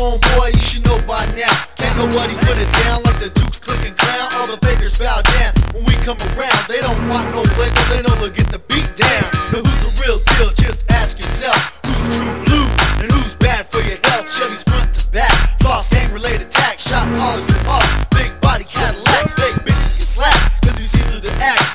homeboy, you should know by now. Can't nobody put it down like the Dukes clicking clown. All the fakers bow down when we come around. They don't want no play, they know they'll get the beat down. Now who's the real deal? Just ask yourself. Who's true blue and who's bad for your health? Chevy's front to back, false gang related tax, shot callers and off, big body Cadillacs, fake bitches get slapped. Cause you see through the act.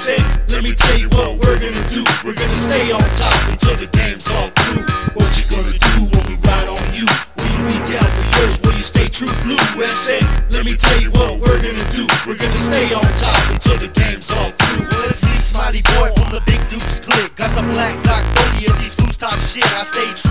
USA, let me tell you what we're gonna do. We're gonna stay on top until the game's all through. What you gonna do when we ride on you? Will you be down for yours? Will you stay true blue? USA, let me tell you what we're gonna do. We're gonna stay on top until the game's all through. Well, it's me, Smiley Boy from the Big Dukes Click. Got the black Glock 40 of these fools talk shit. I stay true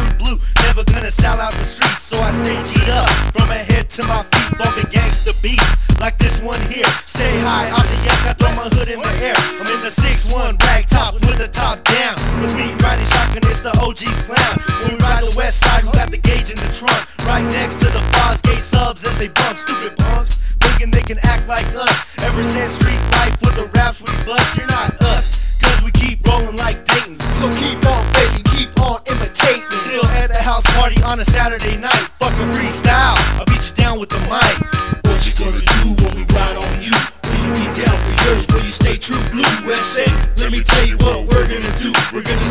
the top down. With me riding shotgun, it's the OG clown. When we ride the west side, we got the gauge in the trunk. Right next to the Gate subs as they bump. Stupid punks, thinking they can act like us. Ever since street life with the raps we bust, you're not us. Cause we keep rolling like Dayton. So keep on faking, keep on imitating. Still at the house party on a Saturday night.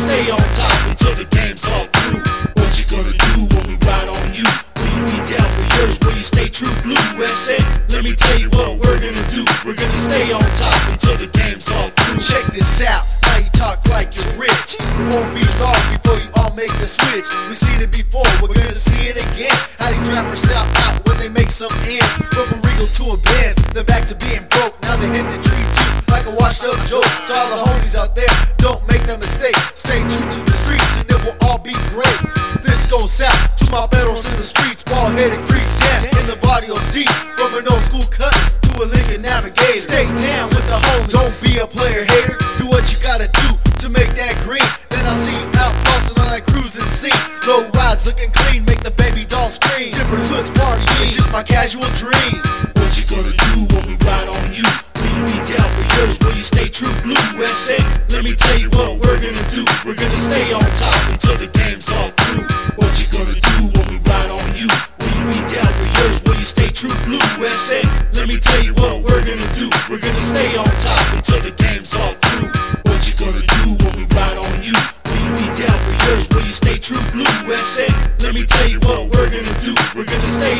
Stay on top until the game's all through. What you gonna do when we ride on you? Will you be down for yours? Will you stay true blue? USA, let me tell you what we're gonna do. We're gonna stay on top until the game's all through. Check this out, now you talk like you're rich. It won't be long before you all make the switch. We've seen it before, we're gonna see it again. How these rappers sell out when they make some ends. From a Regal to a Benz, then back to being broke. Now they hit the tree too, like a washed up joke. To all the homies out there, goes out to my battles in the streets, ball headed creeps, yeah, in the barrios deep. From an old school cuts to a Lincoln Navigator. Stay down with the homies. Don't be a player hater. Do what you gotta do to make that green. Then I'll see out busting on that cruising scene. Low rides looking clean, make the baby doll scream. Different hoods party, it's just my casual dream. What you gonna do when we ride on you? Will you be down for yours? Will you stay true blue? USA, let me tell you what we're gonna do. We're gonna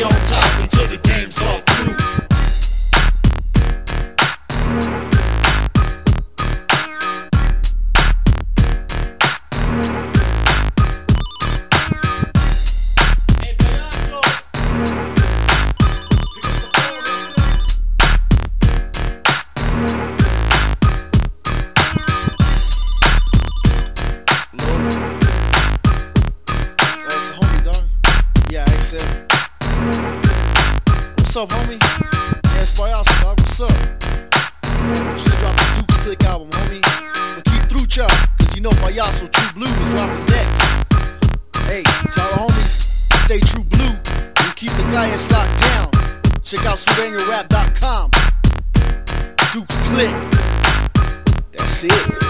on top until the game's all What's up, homie? Yeah, it's Payaso, dog. What's up? Just dropped the Dukes Click album, homie. But keep through, y'all, cause you know Payaso True Blue is dropping next. Hey, tell the homies, stay true blue and keep the Gaius locked down. Check out SurenoRap.com. Dukes Click. That's it.